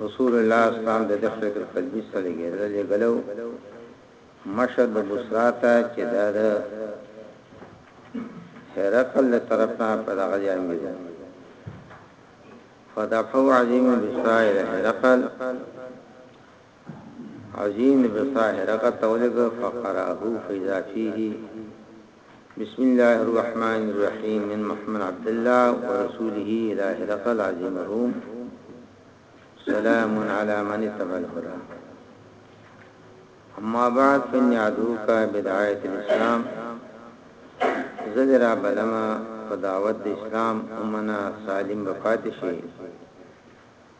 رسول الله اسلام د دخل بیت القدیس ته لګیدل لګلو مشر د بصرا ته چې دا د هرقل له طرف نه په دغه ځای امیر فدفعوا عظیم بصرا الى هرقل عظیم بسائر هرقل تولد فقراه فإذا فيه بسم الله الرحمن الرحيم من محمد عبد الله ورسوله إلى هرقل عظيم الروم سلام على من اتبع الهدى اما بعد یادو کا بدعایت الاسلام زدرا بلما فدعوت اسلام امنا سالم بفات شي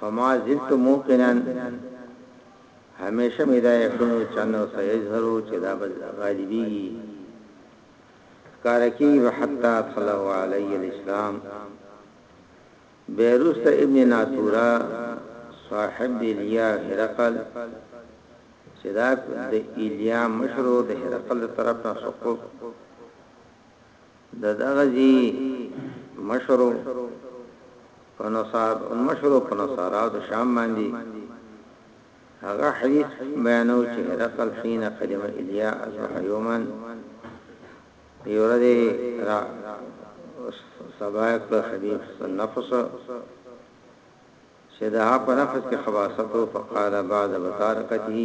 فما زلت موقنا همېشه مې دا یقین و چې انه سيظهر چې دا به غالبېږي ښکاره کېږي به حتی صلی علی الاسلام بیروست ابن ناتورا صاحب د الیا هرقل چې دا د الیا مشرو د هرقل طرف نه سقوط ددغه ځي مشرو په نصاب مشرو په نصارا د شام باندې هغه حدیث بیانو چې هرقل حين قدم الیا اصبح یوما یورده را سبایق حبیب النفس چې دا په نفس کې خباستو فقال بعد بطارقته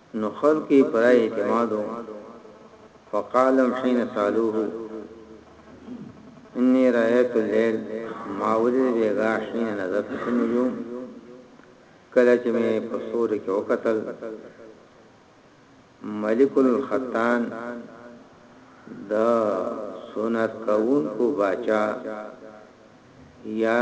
نو خلق یې پر رای اعتماد و، فقالهم حين سالوه اني رايت الليل ما ولید بیګا حين نظرت في النجوم کله چې مې په ستورو کې وکتل ملک الختان د سنت کوونکو باچا یا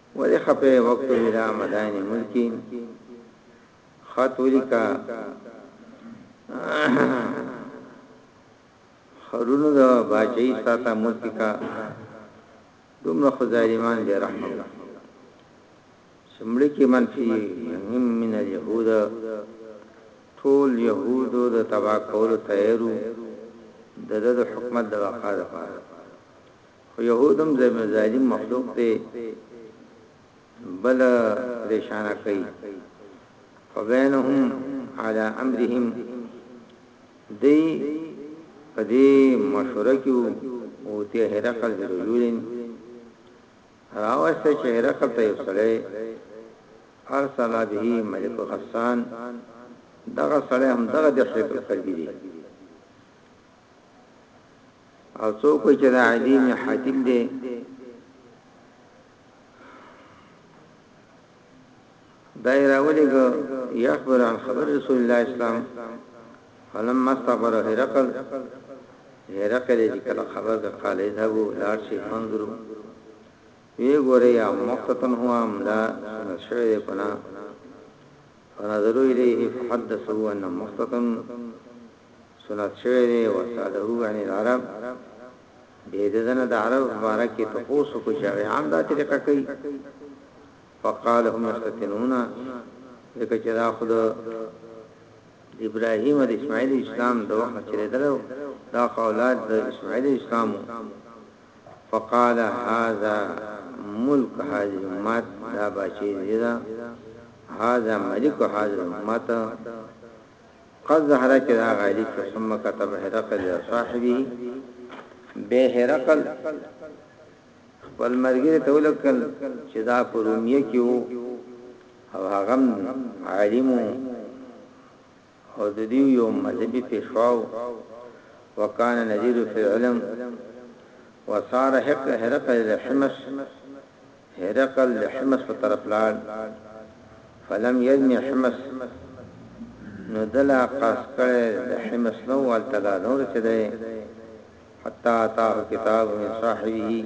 ولی خپه یې وکتب الی مدائن ملکی خط ولیکا خرونو دا باچهی ساته ملکی کا دومره خو ظالمان بے رحمه شمړی کې منفي هم من اليهود ټول يهودو د تبا کولو تیارو د د حکومت د وقا لپاره خو یهود هم ظالم مخلوق دی بل پریشانه کوي فبینهم علی امرهم دی په دې مشوره کې او ته هرقل رجولین راوسته چې هرقل ته وسړی ارسل به ملک غسان دغه سړی هم دغه د خپل کړی دی او څوک چې د عدی می حاتم دی دایره ولګ یخبر عن خبر رسول الله اسلام فلما استقبل هرقل هرقل چې کله خبر د قال اذهبوا لا شي فانظروا وی ګوره یا مختتن هو املا نشوی کنا فنظروا الیه فحدثوه ان مختتن سنت شوی دی وساله عن العرب به ددنه د عرب مبارکه تفوس کو چې عام دا طریقه کوي فقال هم يختتنون لکه چې دا خود ابراهيم او اسماعيل اسلام د وخت چره درو دا اولاد د اسماعيل اسلام فقال هذا ملک هذه الامت دا باچه دې دا هذا ملک هذه الامت قد ظهر چې دا غالي چې ثم كتب هرقل يا صاحبي به هرقل خپل مرګي ته ولکل چې دا پروميه کې وو او هغه عالمو او د دوی یو مذهبي پیشوا وو، وکان نذیر فی العلم وسار هرقل الی حمص، هرقل د حمص په طرف لاړ، فلم یجن حمص نو ده لا قصد کړی د حمص نه وو هلته لا نه وو رسیدلی، حتی اتاه کتاب من صاحبه،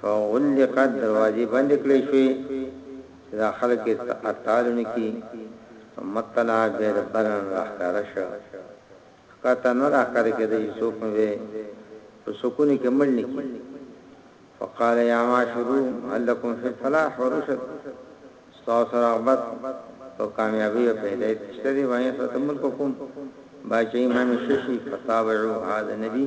په غول دقت دروازې بندې کړې شوې چې دا خلک یې څه اټال نه کړي او مطلع بیا د برن راښکاره شو. ښکته نه راښکاره کېده چې څوک مې به په سکونو کې مړ نه کړي. فقال یا معاشر روم هل لکم فی الفلاح و رشد ستاسو رغبت په کامیابۍ او په هدایت کې شته دی وانیسته ملککم باچهي مه مې ششي فتابعو هذا نبی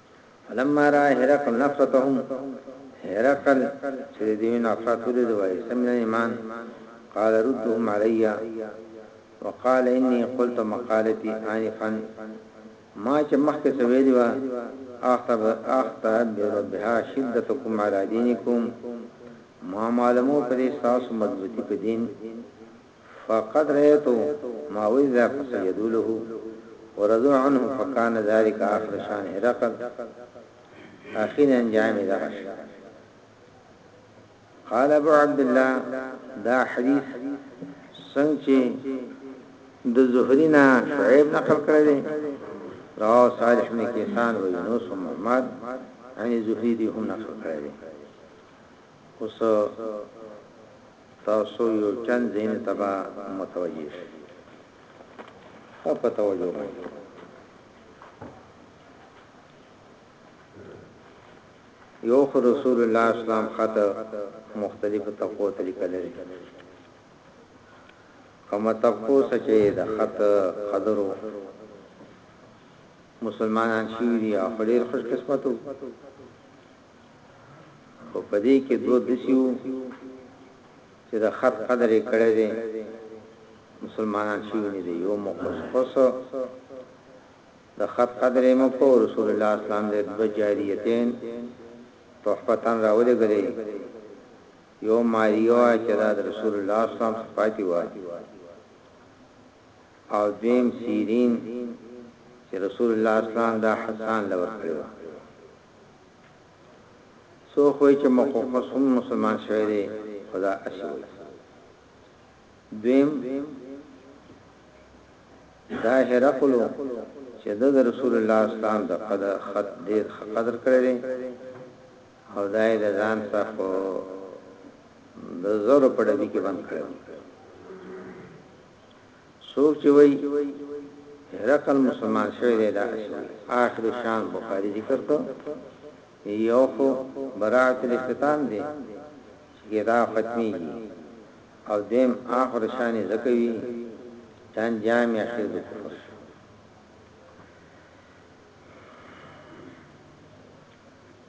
فلما را هرقل نفرتهم هرقل چې د دوی نفرت ولید وایي سمن ایمان قال ردهم علی وقال انی قلت مقالتی آنفا ما چې مخکې سویلی و اختب اختب بربها شدتکم علی دینکم ما معلومو پرې تاسو مضبوطی په دین فقد رأيت ما وإذا فسجدوا له ورضوا عنه فكان ذلك آخر شان هرقل آخر انجام دغه شي قال ابو عبد الله دا حدیث څنګه چې د زهري نه شعيب نقل کړی دی رواه صالح بن كيسان ويونس محمد عن زهري دي هم نقل کړی دی خو څه تاسو يو چند ځايونو ته به متوجه شئ. ښه په توجه باندې وګورئ. يو خو رسول الله اسلام خط مختلفو طبقو ته ليکلی دی. کومه طبقو څخه چې د خط قدرو مسلمانان شوي دي او ډېر خوش قسمت وو خو په دې کې دوه دسي وو چې د خط قدر یې کړی دی مسلمانان شوي نه دي یو مخصوص خص د خط قدر یې مکو رسول الله اسلام دې د جاریتین تحفتن راولې غلې یو ماریو چې دا رسول الله اسلام صفاتی و او دیم سیرین چې رسول الله اسلام دا حسان لور کړو څوک وایی چه مخوخس هم مسلمان شوی دی خو دا اسی وایی دویم دا هرقلو چه ده ده رسول الله اسلام ده قدر خط دیر خ قدر کړی دی او دا یې ده ځان سره خو ده زر پړبی کې بند کړی څوک چی وایی هرقل مسلمان شوی دی دا هسی وایی آخری شان بخاری ذکر کو یو خو براعت الاختتام دی چی کتاب ختمیږی او دویم آخر شان یی ځکه وی چی انجام یی اخیر د کفر شو.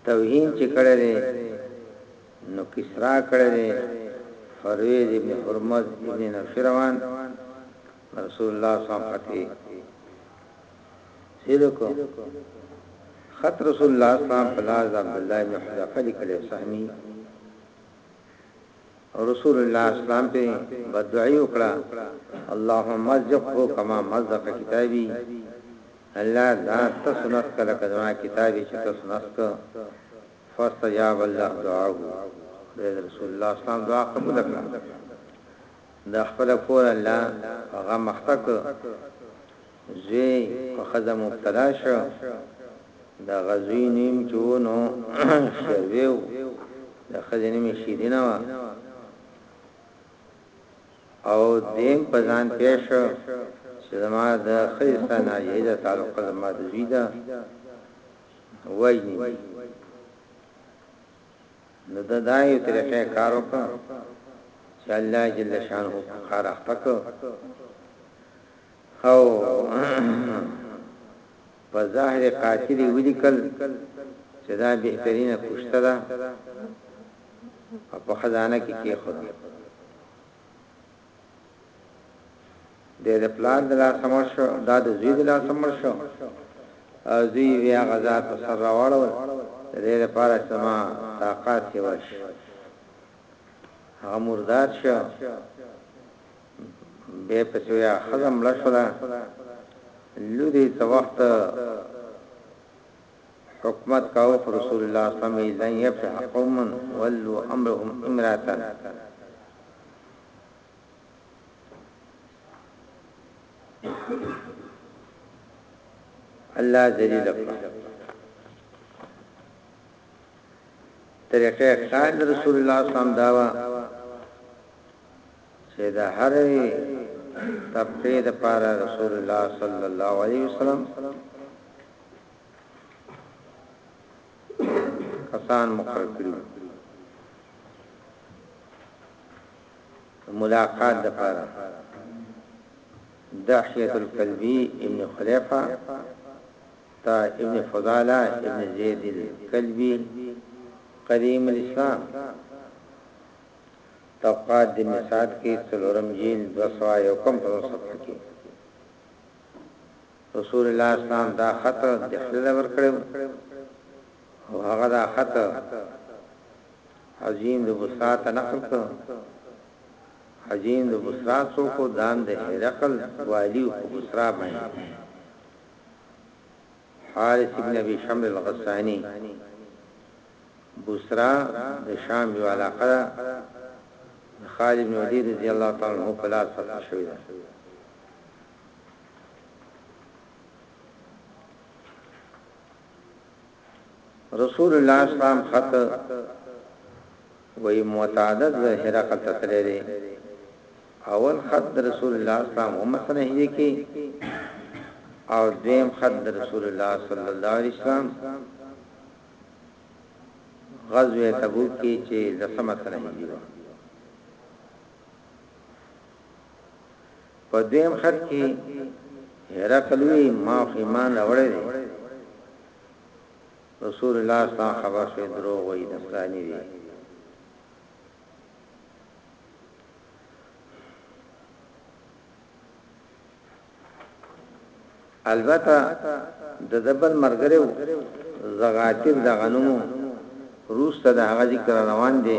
توهین چی کړی دی نو کسرا کړی دی فرویز ابن حرمز ابن نوشروان رسول الله صلی الله علیه وسلم سیدو کو خط رسول الله صلی الله علیه وسلم پلاز عبد الله ابن حذافه لیکلی سهمی رسول الله اسلام په بدعي وکړه اللهم مزقه کما مزق کتابي الله دا تاسو نس کله کزما کتابي چې تاسو نس فاستجاب الله دعاه بیا د رسول الله اسلام دعا قبول کړه د خپل کور الله هغه مختک زوی په خزه مبتلا شو د غزوی نیم چونو شرویو د خزه نیم شیرینه وا او دیم پزان پیش چې زما د خیسته ناجیده تعلق زما د زیده وجنی دي نو دا دایو طریقې کار وکړ چې الله جل شانه کار اخته کو او په ظاهر قاتل ولیکل چې دا بهترینه کوشته ده په خزانه کې کې خدا دی د پلار د لاسه مړ شو، دا د زوی د لاسه مړ شو او زوی یې بیا هغه ځای په سر راواړول د دې لپاره چې زما طاقت یې ورشي. هغه مردار شو، بیا پسې بیا ښځه مړه شوله، لور یې څه وخت حکومت کاوه پر رسول الله صلی الله علیه وسلم لن یفلح قوم ولو امرهم امراتن الله ذلیل کړو طریقه کار رسول الله صلی الله علیه وسلم داوا چې دا هر طبقه د پاره رسول الله صلی الله علیه وسلم کسان مقرر کړي وو د ملاقات لپاره دحیه الکلبی ابن خلیفه تا ابن فضاله ابن زید الکلبی قدیم الاسلام طبقات د مساد کې څلورم جیل 201 کم په صفحه کې رسول الله اسلام دا خط دحل له ورکړی وو او هغه دا خط عظیم د بصرا ته نقل کړ عظیم د بصرا څوک دام د هرقل والی او بصرا باندې حارث ابن ابي شمر الغساني بصرا د شام یو علاقه ده خالد بن ولید رضی الله تعالی عنہ په لاس فتح شوی ده رسول الله اسلام خط وی معتادد و حرقل تتلی دی اول خط رسول الله اسلام هم سنه هجری کی او دویم خط رسول الله صلی الله علیه وسلم غزوه تبوک کی چې لسمه سنه هجری په دویم خط کې هرقل وی ما خو ایمان راوړی دی رسول الله صلی الله خبر شوی دروغ وی نصرانی دی البته د دبل مرګره زغاتیر د غنمو روس ته د هغه ذکر روان دی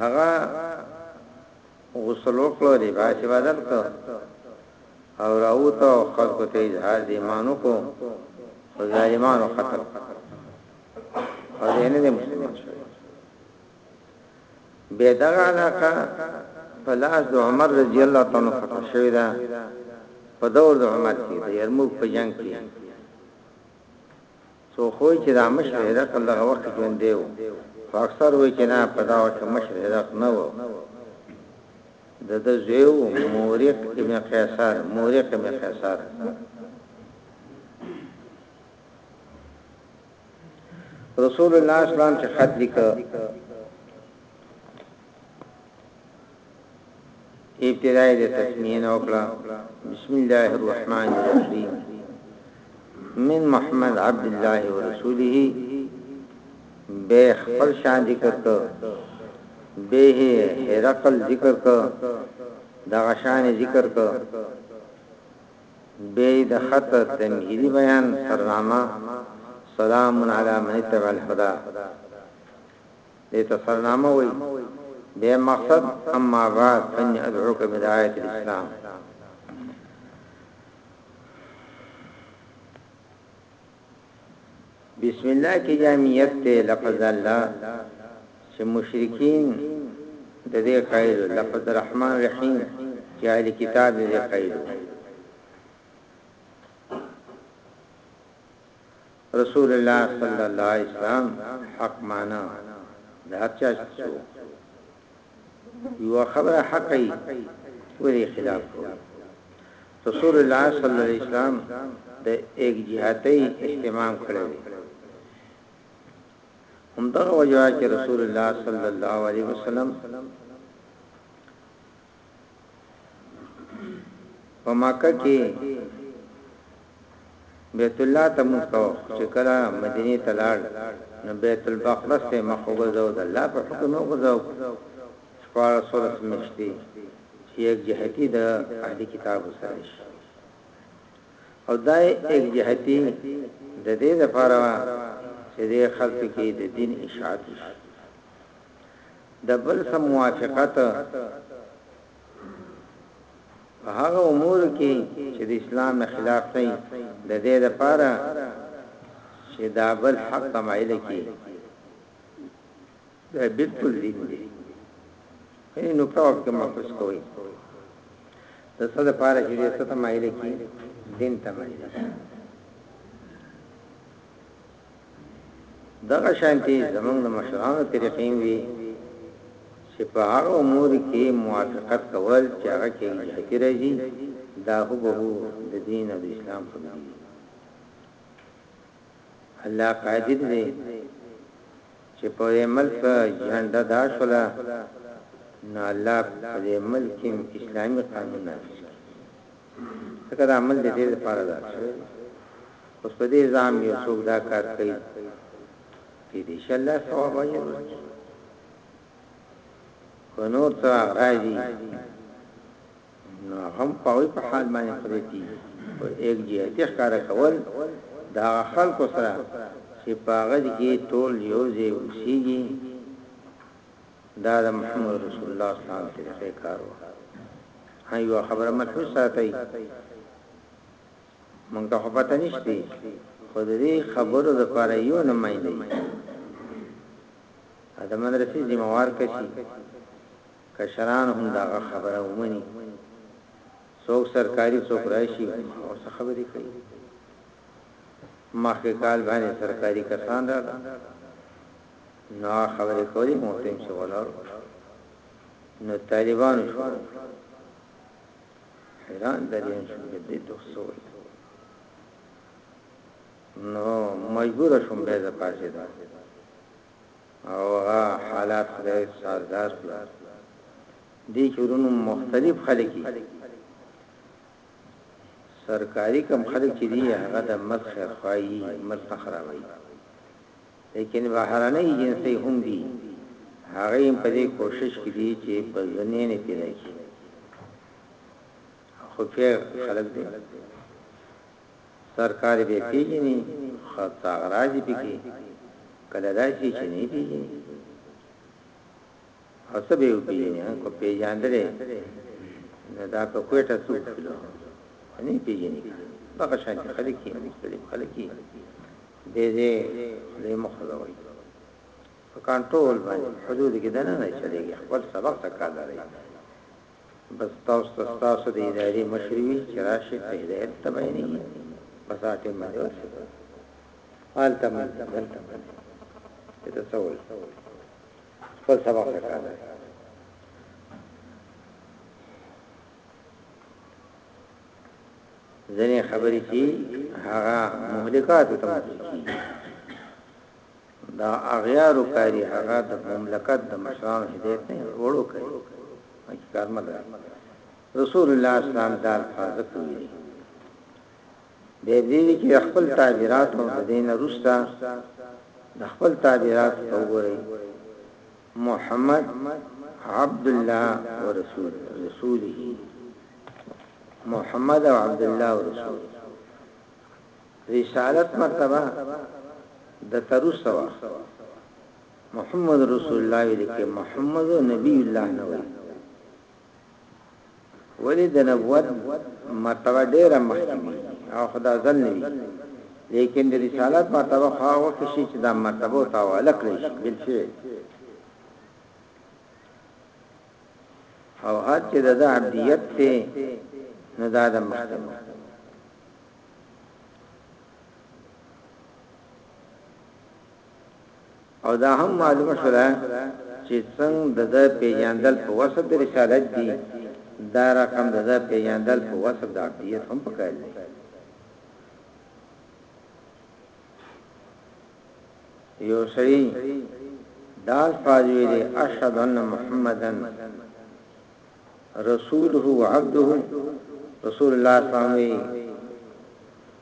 هغه غسل وکړو دی باسی بدل کو او راوته او خلق ته اظهار دی مانو کو او ظالمانو قتل او دینه دی مسلمان شو بے دغا علاقہ پلاس دو عمر رضی اللہ تعالی فتح شوی دا په دور د عمر کې د یرموک په جنگ کې څوک وايي چې دا مشر هرقل دغه وخت کې ژوندی و، خو اکثر وايي چې نه، په دا وخت کې مشر هرقل نه و، د ده زوی و، مورق ابن قیصر، مورق ابن قیصر. رسول الله اسلام چې خط لیکه، ابتداء د تسمیه نه وکړه بسم الله الرحمن الرحیم من محمد عبد الله ورسوله به خپل شان ذکر کو به هرقل ذکر کو دا غشان ذکر کو به د خط تمهیدی بیان سرنامه سلام علی من تبع الهدى دې ته سرنامه وایي بیا مقصد اما بعد فاني ادعوک بدعایت الاسلام بسم الله کې جامعیت ته لفظ الله چې مشرکین د دې قائل لفظ الرحمن الرحیم چې اهل کتاب دې قائل رسول الله صلی الله علیه وسلم حق مانه د هر چا څو یو خبره حق ای ورې خلاف کوي رسول الله صلی الله علیه وسلم د ایک جهاتي اهتمام کړی هم دا وجوه چې رسول الله صلی الله علیه وسلم په مکه کې بیت الله ته موږ کو چې کله مدینه ته لاړ نو بیت المقدس ته مخ وګرځاو د الله په حکم وګرځاو شپاره سورس مشتي چې یک جهتی د اهلی کتاب سره شي او دای یک جهتی د دې لپاره چې د خلق کې د دین اشاعت شي د بل سره موافقت په هغه امور کې چې د اسلام نه خلاف نه د دې لپاره چې دا بل حق تمایل کی دا بالکل دین دی هیڅ نو په وخت کې محفوظ کوی د څه لپاره چې دې څه تمایل کی دین تمایل دغه شانتي زموږ د مشرانو طریقې هم وي چې په هغه امور کې موافقت کول چې هغه کې جهتي راځي دا هوبهو د دین او د اسلام خبرې دي الله قادر دی چې په ملک جهنده دا شولا نو الله په دې ملک کې اسلامي قانون نافذ کړي دا عمل دې لپاره ده اوس په دې زعم یو څوک دا کار کوي کېدای شي الله ثواب اجر ورکړي که نور څه راځي نو هم پاوی په حال باندې خدای کی او یک جهت ښکار کول دا خلق سره چې پاغه کې ټول یو ځای اوسېږي دا د محمد رسول الله صلی الله علیه وسلم کار و هیو خبره ملحوظ ساتي مونږ ته خو پته نشته خو د دې خبرو د پاره یو نه مایندې دا مدرسې ذمہ وار کشي کشران هم دا خبره ومني څوک سرکاري څوک راشي او څه خبرې کوي مخکې کال باندې سرکاري کسان را نو خبرې کوي مو تم شي ولر نو طالبان شو حیران دریم شو چې دې دوه سوي نو مجبور شوم به د پاسې دا او هغه حالات خدای سازدار کړ دي چورونو مختلف خلک سرکاري کم خلک دي هغه د ملک خیرخواهي ملک خرابوي لیکن بهرنۍ ایجنسۍ هم دي هغه هم په دې کوشش کې دي چې په ځنې نه پیدا کړي خو په خلک دي سرکاري به پیژني خاصه غراضي پکې کله داسي چې نه پیژني او ته به وپیژنې که پیژاندلې نو دا که کوټه څوک کړو نه پیژنې دغه شان خلک یې مختلف خلک یې دې دې له مخلوي په کنټرول باندې حدود کې دنه نه چلےږي خپل سبق تکرار لري بس تاسو ته تاسو د ادارې مشروي چې راشي ته هدایت ته بیانې بس اټه مې ورسې حال تمام دلته مې ته څه وایي خپل سبق وکړه ځنې خبرې چې هغه مهلکات ته مخکې دا اغیار کاری هغه د مملکت د مشران هدایت نه وړو کوي چې کارمل رسول الله صلی الله علیه وسلم دا فرض کوي بیا دې دي چې خپل تعبیرات او د دین روستا د خپل تعبیرات ته وګورئ محمد عبد الله ورسول رسوله محمد او عبد الله ورسول رسالت مرتبه د ترسوا محمد رسول الله ویل کې محمد نبی الله نه وایي ولی د نبوت مرتبه ډیره مخکې وي او خدا ځل نه وي لیکن د رسالت مرتبه خو هغه وخت شي چې دا مرتبه او تعالی کړی شي بالفعل او هر چې د عبدیت ته نو دا د مخکې او دا هم معلومه شوله چې څنګه د ده پیژندل په وصف د رسالت دي دا رقم د ده پیژندل په وصف د عبدیت هم پکار دي یو سړي دا الفاظ ویلي اشهد ان محمدن رسوله وعبده رسول الله صلی الله علیه وسلم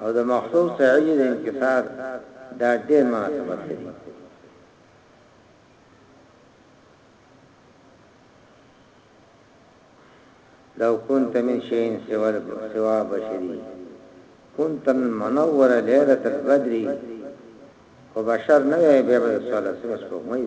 او د مخصوص فعل د انکسار دا ډېر مناسبت لري لو كنت من شيء سوى سوى بشري كنت المنور ليلة البدر خو بشر نه وي به سوال سوال کومي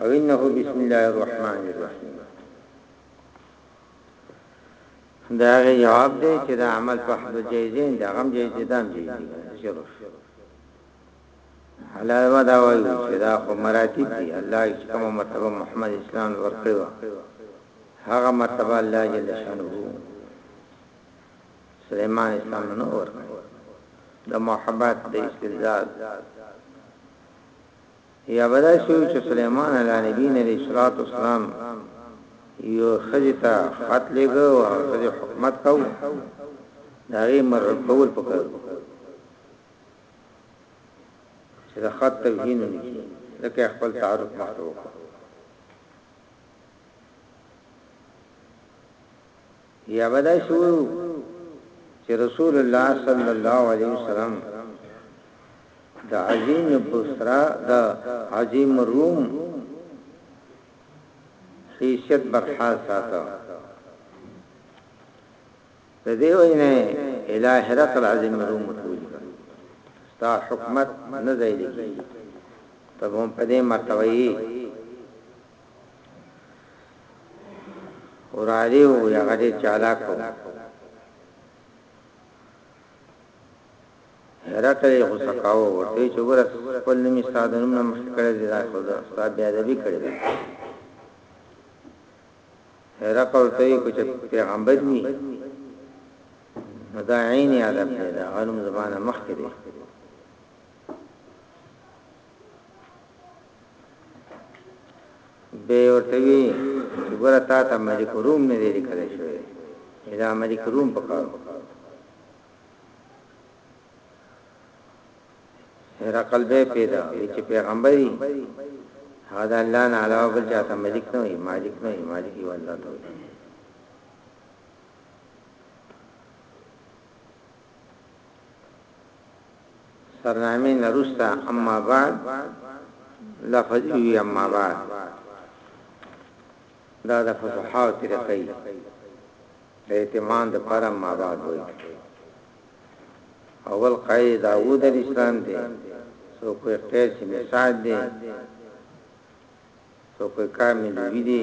او انه بسم الله الرحمن الرحیم دا هغه جواب دی چې دا عمل په حد جایزین دا غم جایزې دام دی شروع حلال ودا وایو چې دا خو مراتب دي الله چې کومه مرتبه محمد اسلام ورکړي وا هغه مرتبه الله جل شانه سليمان اسلام نو ورکړي د محبت د استلزاز یا بدا شو چې سليمان علی نبی علیہ الصلوۃ والسلام یو خجتا خط لګو او خجه حکومت کو داغي مر کول پکړ چې دا خط توهین نه کی لکه خپل تعارف مخته وکړو یا به داسې ووایو چې رسول الله صلی الله علیه وسلم د عظیم بصرا د عظیم روم حیثیت برحال ساته د دې وینه الہ حرق العظیم روم ټول ستا حکومت نه ځای لګي تبهم په دې مرتبه یې اور علی او هغه دې چالاک وو هرکلی خو سکاو ورته چې ګور خپل نمی ساده نوم نه مخکې کړی دی دا خو دا استاد بیا ادبی کړی دی هرکل ته یو چې پیغمبر وي دا عین ادب دی دا علم زمانه مخکې دی به ورته وی چې ګوره تا ته ملک روم نه دی لیکل شوی چې دا ملک روم پکار هرقل به پیدا وی چې پیغمبري هدا الله نه علاوه بل چاته ملک نه وي مالک نه وي مالک یو الله ته سرنامې نه روسته اما بعد لفظ وی اما بعد دا د فصحاو طریقه ای د اعتماد پر اما بعد وی اول قاعده داوود الاسلام دی سو کوئی قیس مساعد دی سو کوئی کامل وی دی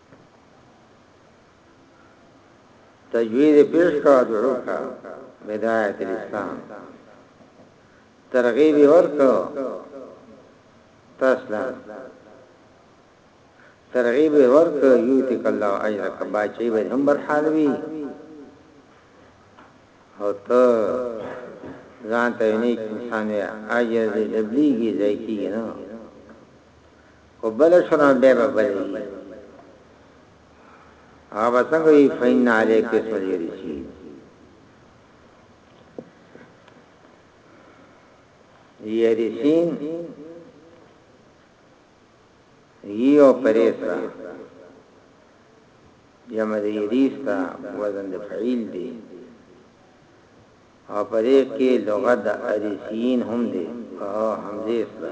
تجوید پیش کا دعو کا بدایت الاسلام ترغیب ورکو تاسلا ترغیب ورکو یوتک الله اجرک باچی به هم برحال وی او ته ځان ته نیک انسان یا اجر دې دبلیږي ځای کیږي نو کو بل شو نه به به بل وي هغه څنګه وي فین علی کې سوري رشي یریسین یو پریسا جمع دی یریسا وزن د فعیل دی او پرې کې لغت د اریسین هم دی او حمزه سره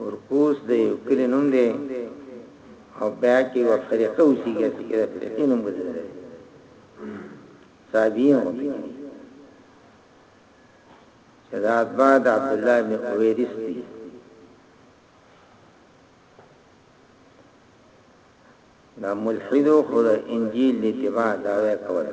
اورکوس د یو کلي نوم دی او بیا کې یو فرقه اوسېږي چې د فرقې نوم ګرځېدلی صحابیین وکړي چې دا اتباع د عبدالله بن اویرس دي دا ملحدو خود انجیل دی تبا دعوی کوله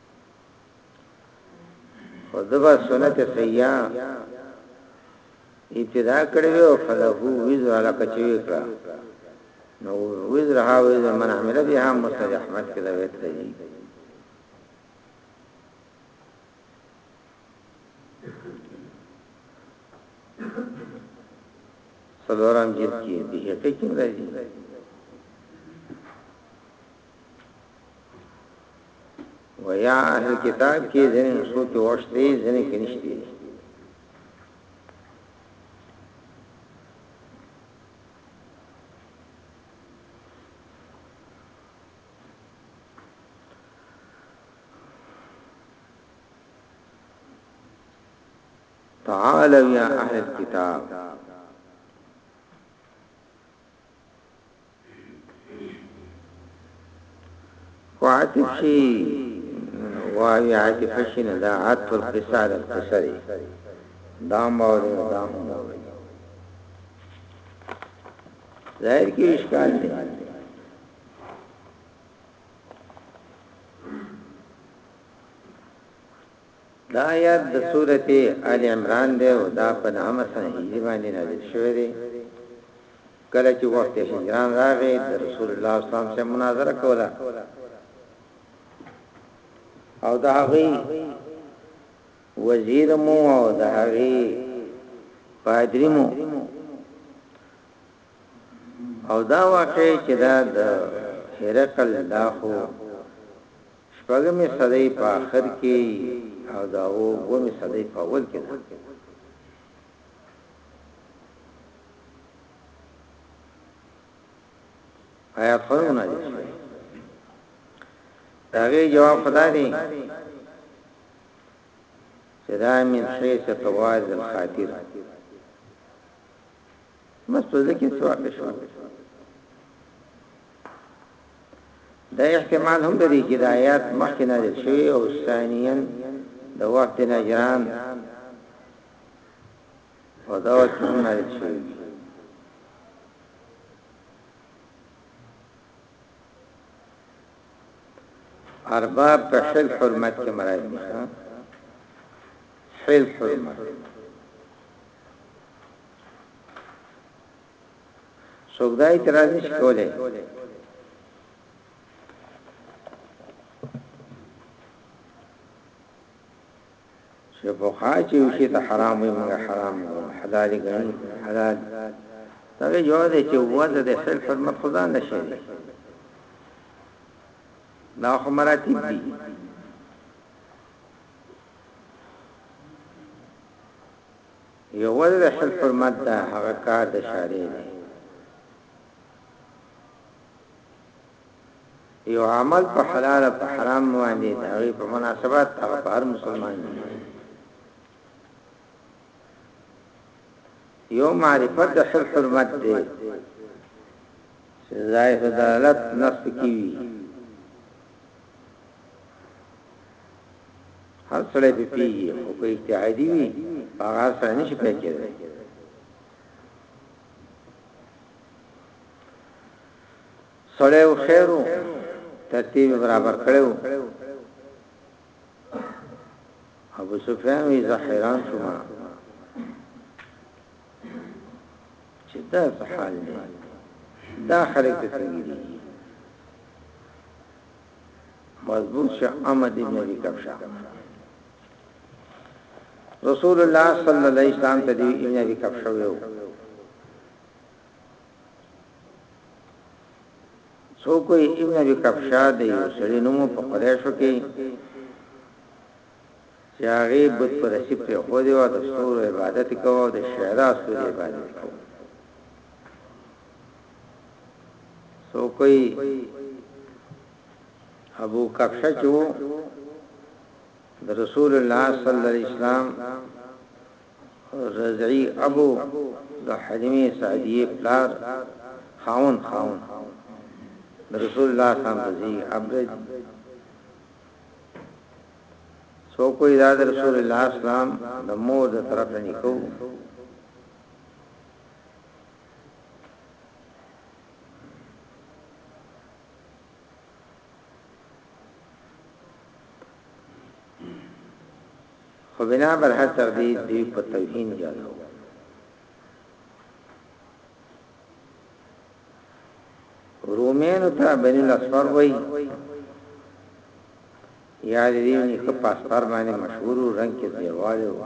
خدبا سنت سیئه ابتدا کړو او فله وزر علا کچوي کړه نو وزر ها وزر من عمل بها مسند احمد کې دا ویت دی سلورم جلد کې به هټه کې راځي ويا اهل کتاب کې ځنې نسخو کې وشته ځنې کې نشته تعالوا يا اهل الكتاب وعاتف شي واوی عاتف شي نه دا عطف القصار القصري دا موري دا موري ظاهر کې اشکال دی دا یاد د سورته ال عمران دی او دا په نامه سره هجری باندې نازل شوی دی کله چې وخت هجران راغی د رسول الله صلی الله علیه وسلم سره مناظره کوله او دا هغه وزیر مو او دا هغه پادری مو او دا واقع چې دا د هرقل دا خو شپږمې صدې په اخر کې او دا و ومې صدې په اول کې ده آیا فرو نه دي داغه جواب خدا دی چې دا من حیث تواز الخاطر بس په ځکه څه واقع شو دا احتمال هم لري چې د آیات مخکې نازل شوی او ثانیا د وخت نجران او دا وچون نه شي ارباب په حل حرمت کې مراد دي حل حرمت سوګدای اعتراض نشي کولای چې پخوا چې یو شی ته حرام وي موږ حرام ګڼو حلال ګڼي حلال دا یو دی چې وځه د خیر خدمت خدا نشي دا خو مراتب دي یو وځه د خیر خدمت دا هغه کار د شارې دی یو عمل په حلال او په حرام باندې د هغه په مناسبت هغه په هر مسلمان دی یو معرفت د حفظ حرمت دی سزای عدالت نصب کیوی هر سړی په پیږي او په اجتهادي وي هغه سره نشي پیږي سړی و خیر و ترتیب یې برابر کړی و. ابوسفیان وایي زه حیران شوم چې دا څه حال دی دا خلک څه څنګه دي مضبوط شه احمد ابن ابي کبشه رسول الله صلی الله علیه وسلم ته دی ابن ابي کبشه ویو سو کوئی ابن ابي کفشا د یو سړي نوم په قریشو کې چې هغه بت پر سي په خو دی او د سور عبادت کوو د شهدا سور عبادت کوو سو کوئی ابو کفشا چې د رسول الله صلی الله علیه وسلم رضعي ابو د حلیمې سعدیې پلار خاون خاون د رسول الله صلی الله علیه وسلم ابرج سو کوئی دا د رسول الله اسلام د مور د طرف نه نکو خو بنا بر هر تقدیر دوی په توهین جوړه وو. رومیانو ته بنی الاسفر وای یا د دې نیکه پاسپار باندې مشهور رنگ کې زیواله و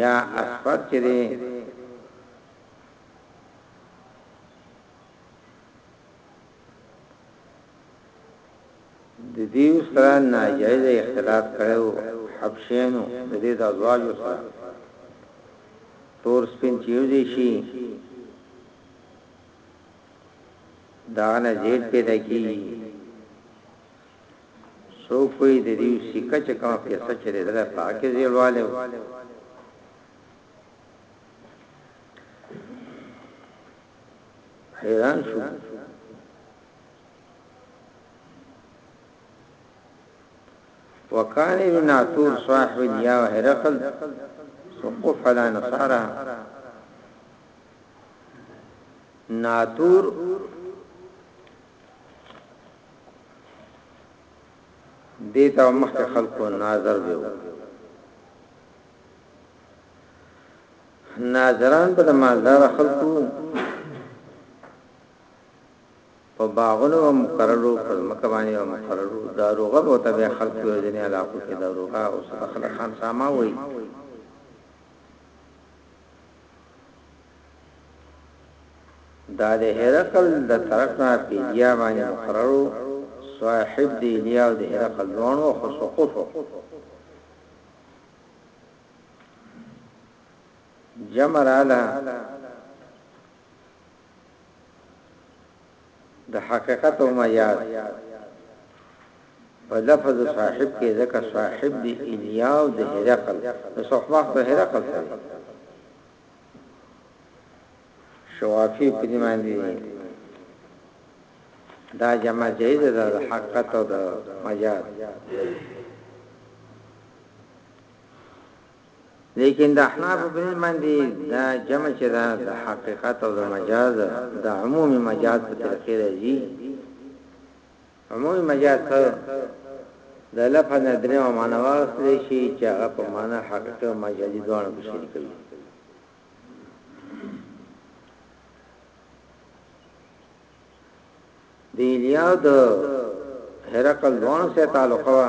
یا اسفر چې دی ددیو سره ناجایز اختلاط کړی وو حبشینو ددی دازواجو سره تور سپین چی یوځای شی داغه نه زید پیدا کیږي سو کوئی د دې سکه چې کوم پیسې چې دغه پاکه زیړواله حیران شو وكان ابن عطور صاحب الياء هرقل سقف على نصارى ناتور دیتا مخت خلقو ناظر بیو ناظران په مالدار خلقو په باغونو به مقررو په ځمکه باندې به مقررو داروغه به ته به خلق یو ځنې علاقو کې داروغه او سبا خلق خان ساما وای دا د هرقل د طرف نه پیډیا باندې مقررو صاحب دی لیا او د هرقل دوانو خو سقوفو جمراله د حقیقت او مجاز په لفظ صاحب کې ځکه صاحب دی ایلیا او د هرقل نو صحبه په هرقل سره شوافی په دې باندې دا جمع جایز ده د حقیقت او د مجاز لیکن د احناف په دین باندې دا جمع چې دا د حقیقت او د مجاز د عمومي مجاز په طریقې راځي عمومي مجاز ته د لفظ نه درې او معنا واغستل شي چې هغه په معنا حقیقت او مجازي دواړو کې شریک وي د الیاد هرقل دوه سره تعلق وا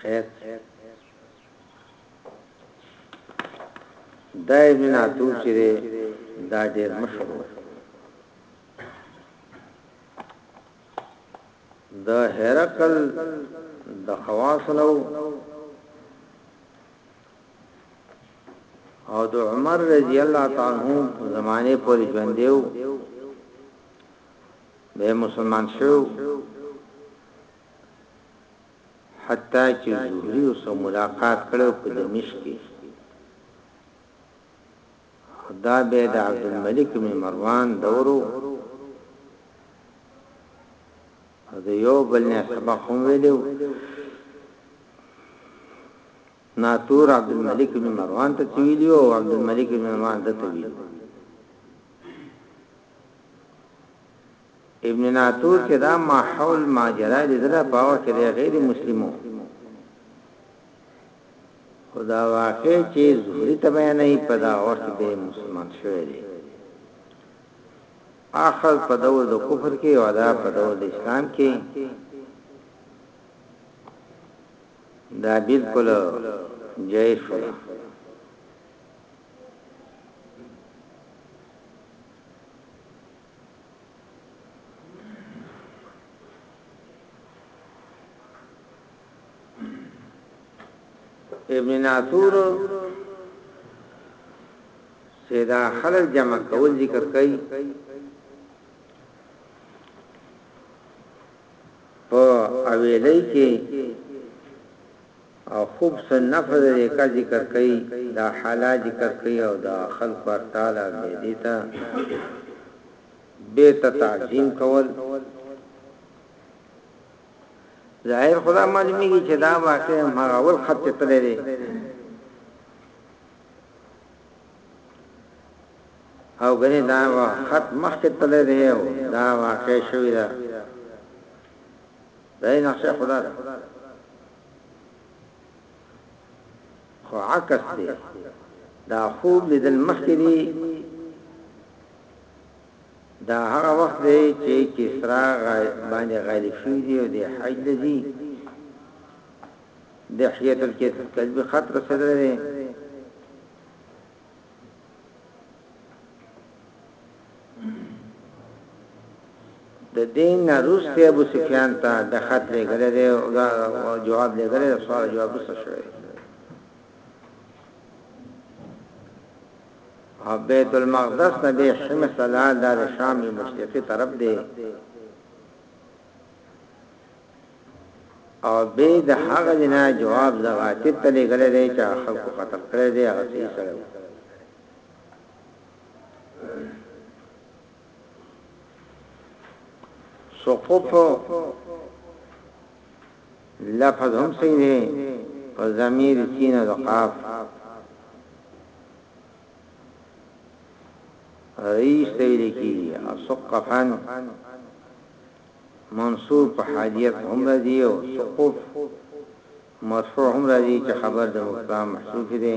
خیر دا ابن عطو چې دا ډېر مشهور و د هرقل د خواص لو او د عمر رضی الله تعالی عنہ زمانه پورې ژوند دیو به مسلمان شو حتی چې زهري او سره ملاقات کړو په دمشق کې دا به د عبد الملک می مروان دورو دا یو بل نه سبق هم ویلو ناتور عبد الملک می مروان ته ویلو عبد الملک می مروان ته ویلو ابن ناطور چې دا ماحول ماجرا لیدله په هغه وخت کې دی غیر مسلم و خو دا واقع چې زهري ته بیانوي په دا وخت کې دی مسلمان شوی دی اخر په دور د کفر کې او دا په دور د اسلام کې دا بالکل جایز شو ابن ناصور سیدا خلق جمع کول ذکر کوي په اویلې کې او خوب صنف د دې کار ذکر کوي، د حالات ذکر کوي او د خلکو هرتال او بیا دې ته بېرته تعظیم کول. ظاهر خو دا معلومېږي چې دا واقعي هماغه اول خط ته تللی دی او ګنې دا خط مخکې تللی دی او دا واقع شوې ده دا یې نقشه خدا ده خو عکس دی دا خوب لیدل مخکې دی دا هغه وخت دی چې کسرا باندې غالب شوی دی او د حج لذي د حیات الکسر کلب خطر صدر دی د دې نه روسته ابو سفیان ته د خط لګل دی او دا جواب لګل دی سوال جواب وسه شوی او بیت المقدس نه به شمس الله د شام مشرقي طرف دی او به د هغه نه جواب زغاتب ته لګل دی چې خلکو قتل کړی دی هغه سړی سقوط لفظ هم صحیح دی په ضمیر سین او قاف رئیس ته لیکي سقفن منصوب په حالیت هم راځي او سقوط مرفوع هم راځي چې خبر د مبتدا محذوف دی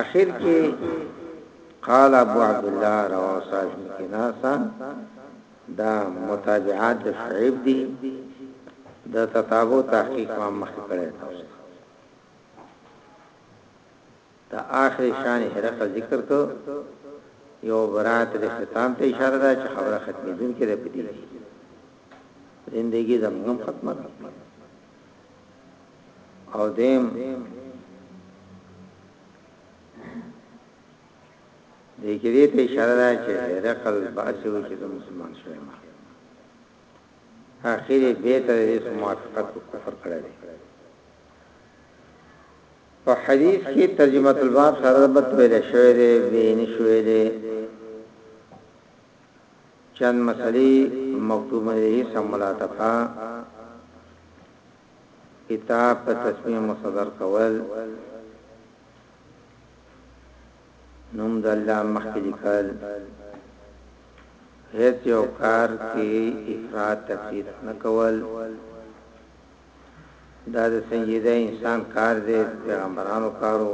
اخر کې قال ابو عبد الله رواه صاحب کناسا دا متابعات شعیب دی د تتابو تحقیق ما مخکې کړی تاسو د آخر شان هرقل ذکر کو یو برات د ختام ته اشاره ده چې خبره ختمېدونکې ده په دې کې زندگی زمغم ختمه ده او دیم د کېدې ته اشاره ده چې هرقل باسو چې د مسلمان شوی ما اخر به تر دې موافقت او کفر کړی په حديث کي ترجمة الباب سره بت ويل شوي دي بي نشو ويلي چند مسئلي مکتوب مدري سم ملاتفا کتاب په تصميم مصدر کول نوم د الله مخکې لیکل هیڅ یو کار کې افراط تفرید نه کول دا د سنجیده انسان کار دی، د پیغمبرانو کار و،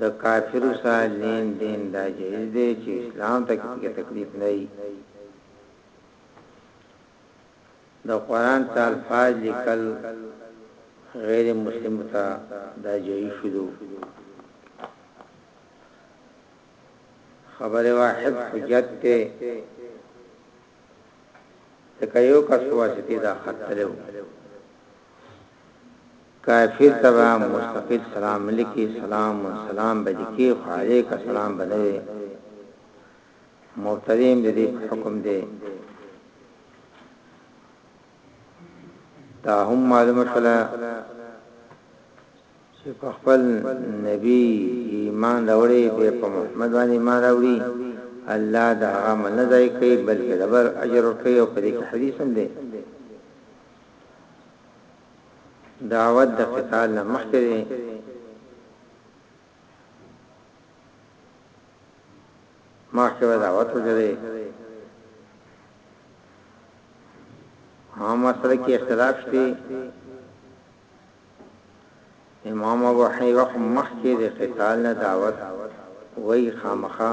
د کافرو سره لین دین دا جایز دی چې اسلام ته کې تکلیف نه وي. د قران ته الفاظ لیکل غیر مسلم ته دا جایز شدو. خبر واحد حجت ته لکه یو کس په واسطه دا خط تلو کافر تبا مستقل سلام ملکی سلام و سلام بلکی خوالیک سلام بنوی مبتدیم د دې حکم دی دا هم معلومه شوه چې په خپل نبی ایمان راوړی بیا په محمد باندې ایمان راوړي الله د هغه عمل نه ځای کوي بلکې دبر اجر ورکوي او په دې کې حدیث هم دی دعوت د قتال نه مخکې دی مخکې دعوت وکړي هم سره کې اختلاف شته امام ابو حنیفه خو مخکې د قتال نه دعوت وای خامخا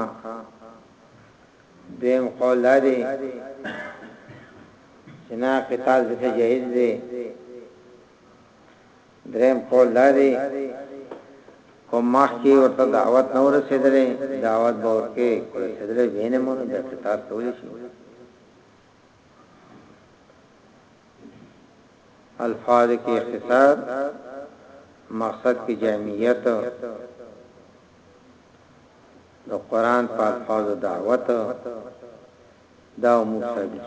دویم قول لري چې نه قتال د جهیز دی دریم قول لري کوم مخکې ورته دعوت نه ورسېدلې دعوت به ورکه ورسېدلې بینمونو د قتال تول شي الفاظ کې اختصار مقصد کې جامعیت د قران په الفاظ دعوت دا مو ثابت